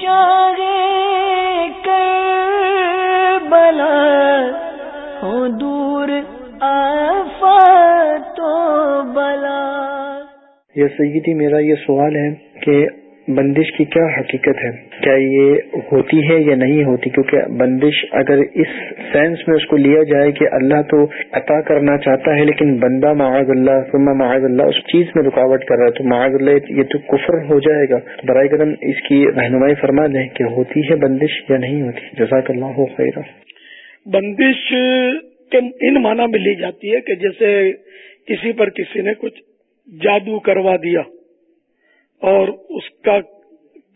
شاہ بلا ہو دور تو بلا۔ یا سیدی میرا یہ سوال ہے کہ بندش کی کیا حقیقت ہے؟ کیا یہ ہوتی ہے یا نہیں ہوتی؟ کیونکہ بندش اگر اس سینس میں اس کو لیا جائے کہ اللہ تو عطا کرنا چاہتا ہے، لیکن بندہ معاذ اللہ، ثم معاذ اللہ، اس چیز میں رکاوٹ کر رہا ہے، تو معاذ اللہ یہ تو کفر ہو جائے گا۔ برائے کرم اس کی رہنمائی فرما دیں کہ ہوتی ہے بندش یا نہیں ہوتی۔ جزاک اللہ خیر بندش ان معنی میں لی جاتی ہے کہ جیسے کسی پر کسی نے کچھ جادو کروا دیا اور اس کا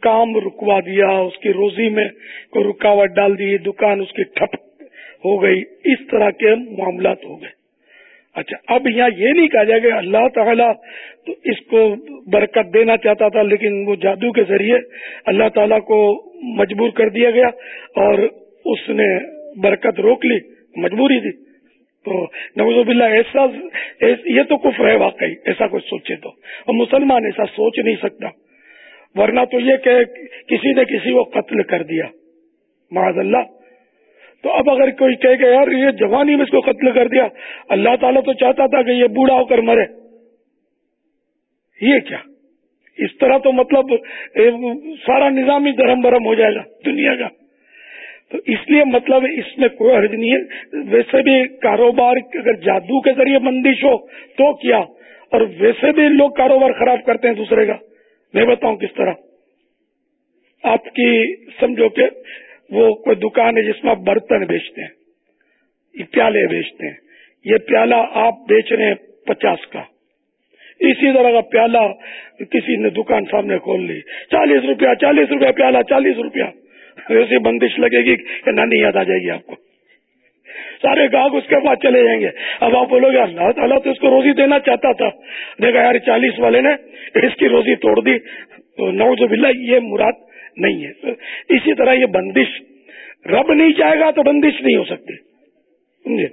کام رکوا دیا، اس کی روزی میں کوئی رکاوٹ ڈال دی، دکان اس کی ٹھپ ہو گئی، اس طرح کے معاملات ہو گئے۔ اچھا اب یہاں یہ نہیں کہا جائے گا اللہ تعالیٰ تو اس کو برکت دینا چاہتا تھا، لیکن وہ جادو کے ذریعے اللہ تعالیٰ کو مجبور کر دیا گیا اور اس نے برکت روک لی، مجبوری تھی نوز باللہ، ایسا یہ تو کفر ہے واقعی، ایسا کچھ سوچے تو۔ اور مسلمان ایسا سوچ نہیں سکتا۔ ورنہ تو یہ کہ کسی نے کسی کو قتل کر دیا۔ معاذ اللہ۔ تو اب اگر کوئی کہے کہ یار، یہ جوانی میں اس کو قتل کر دیا۔ اللہ تعالیٰ تو چاہتا تھا کہ یہ بوڑھا ہو کر مرے۔ یہ کیا؟ اس طرح تو مطلب سارا نظام ہی درم برم ہو جائے گا، دنیا کا۔ تو اس لیے مطلب اس میں کوئی حرج نہیں ہے۔ ویسے بھی کاروبار اگر جادو کے ذریعے بندش ہو تو کیا؟ اور ویسے بھی لوگ کاروبار خراب کرتے ہیں دوسرے کا۔ میں بتاؤں کس طرح۔ آپ کی سمجھو کہ وہ کوئی دکان ہے جس میں آپ برتن بیچتے ہیں، یہ پیالے بیچتے ہیں۔ یہ پیالہ آپ بیچ رہے ہیں پچاس کا۔ اسی طرح کا پیالہ کسی نے دکان سامنے کھول لی۔ چالیس روپیہ چالیس روپیہ پیالہ، چالیس روپیہ۔ ایسی بندش لگے گی کہ نانی یاد آ جائے گی آپ کو۔ سارے گاہک اس کے بعد چلے جائیں گے۔ اب آپ بولو گے، اللہ تعالیٰ تو اس کو روزی دینا چاہتا تھا۔ دیکھا یار، چالیس والے نے اس کی روزی توڑ دی۔ تو نوز باللہ، یہ مراد نہیں ہے۔ اسی طرح یہ بندش، رب نہیں چاہے گا تو بندش نہیں ہو سکتی۔ سمجھے؟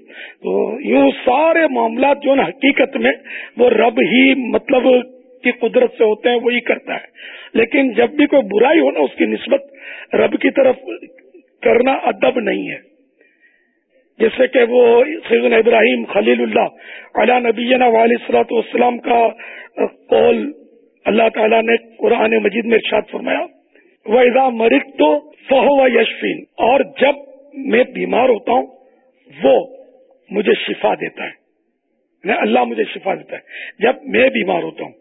تو یوں سارے معاملات جو نا حقیقت میں وہ رب ہی مطلب کی قدرت سے ہوتے ہیں، وہی کرتا ہے۔ لیکن جب بھی کوئی برائی ہو نا، اس کی نسبت رب کی طرف کرنا ادب نہیں ہے۔ جیسے کہ وہ سیدن ابراہیم خلیل اللہ علیہ نبینا صلاحت والسلام کا قول اللہ تعالیٰ نے قرآن مجید میں ارشاد فرمایا وہ مرک تو فہو یشفین اور جب میں بیمار ہوتا ہوں، وہ مجھے شفا دیتا ہے۔ یعنی اللہ مجھے شفا دیتا ہے۔ جب میں بیمار ہوتا ہوں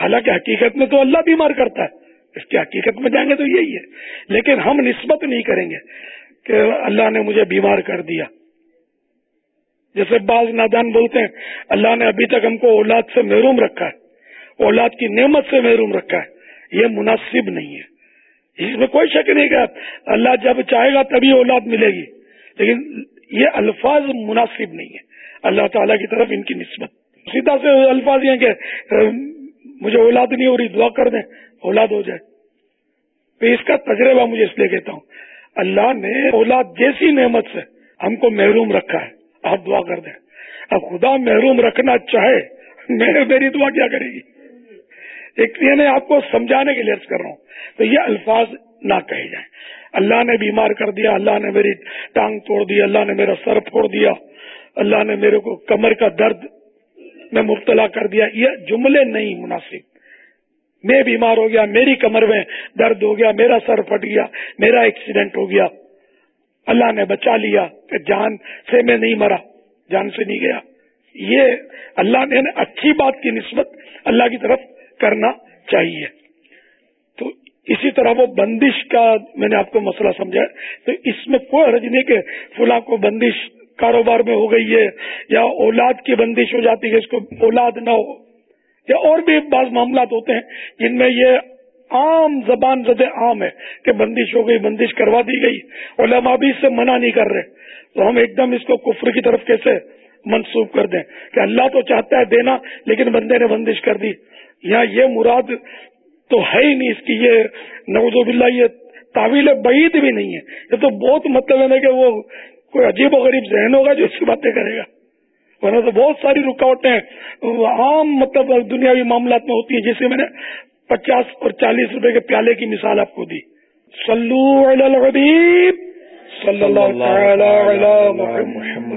حالانکہ حقیقت میں تو اللہ بیمار کرتا ہے۔ اس کی حقیقت میں جائیں گے تو یہی ہے۔ لیکن ہم نسبت نہیں کریں گے کہ اللہ نے مجھے بیمار کر دیا۔ جیسے بعض نادان بولتے ہیں، اللہ نے ابھی تک ہم کو اولاد سے محروم رکھا ہے۔ اولاد کی نعمت سے محروم رکھا ہے۔ یہ مناسب نہیں ہے۔ اس میں کوئی شک نہیں کہ اللہ جب چاہے گا تبھی اولاد ملے گی۔ لیکن یہ الفاظ مناسب نہیں ہے اللہ تعالیٰ کی طرف ان کی نسبت۔ سیدھا سے الفاظ یہ کہ مجھے اولاد نہیں ہو رہی، دعا کر دیں، اولاد ہو جائے۔ تو اس کا تجربہ مجھے اس لیے کہتا ہوں۔ اللہ نے اولاد جیسی نعمت سے ہم کو محروم رکھا ہے۔ آپ دعا کر دیں۔ اب خدا محروم رکھنا چاہے میں میری دعا کیا کرے گی؟ ایک میں آپ کو سمجھانے کے لیے عرض کر رہا ہوں۔ تو یہ الفاظ نہ کہے جائیں۔ اللہ نے بیمار کر دیا، اللہ نے میری ٹانگ توڑ دی، اللہ نے میرا سر پھوڑ دیا، اللہ نے میرے کو کمر کا درد میں مبتلا کر دیا، یہ جملے نہیں مناسب۔ میں بیمار ہو گیا، میری کمر میں درد ہو گیا، میرا سر پھٹ گیا، میرا ایکسیڈنٹ ہو گیا۔ اللہ نے بچا لیا کہ جان سے میں نہیں مرا، جان سے نہیں گیا۔ یہ اللہ نے اچھی بات کی نسبت اللہ کی طرف کرنا چاہیے۔ تو اسی طرح وہ بندش کا میں نے آپ کو مسئلہ سمجھا تو اس میں کوئی حرج نہیں کہ فلاں کو بندش کاروبار میں ہو گئی ہے، یا اولاد کی بندش ہو جاتی ہے، اس کو اولاد نہ ہو، یا اور بھی بعض معاملات ہوتے ہیں جن میں یہ عام زبان زد عام ہے کہ بندش ہو گئی، بندش کروا دی گئی، علماء بھی اس سے منع نہیں کر رہے۔ تو ہم ایک دم اس کو کفر کی طرف کیسے منسوخ کر دیں؟ کہ اللہ تو چاہتا ہے دینا، لیکن بندے نے بندش کر دی۔ یہاں یہ مراد تو ہے ہی نہیں اس کی، یہ نوز باللہ، یہ تعویل بعید بھی نہیں ہے۔ یہ تو بہت مطلب ہے کہ وہ کوئی عجیب و غریب ذہن ہوگا جو اس کی باتیں کرے گا۔ ورنہ تو بہت ساری رکاوٹیں عام مطلب دنیاوی معاملات میں ہوتی ہیں، جیسے میں نے پچاس اور چالیس روپے کے پیالے کی مثال آپ کو دی۔ صلو علی الحبیب، صلی اللہ تعالی علی محمد۔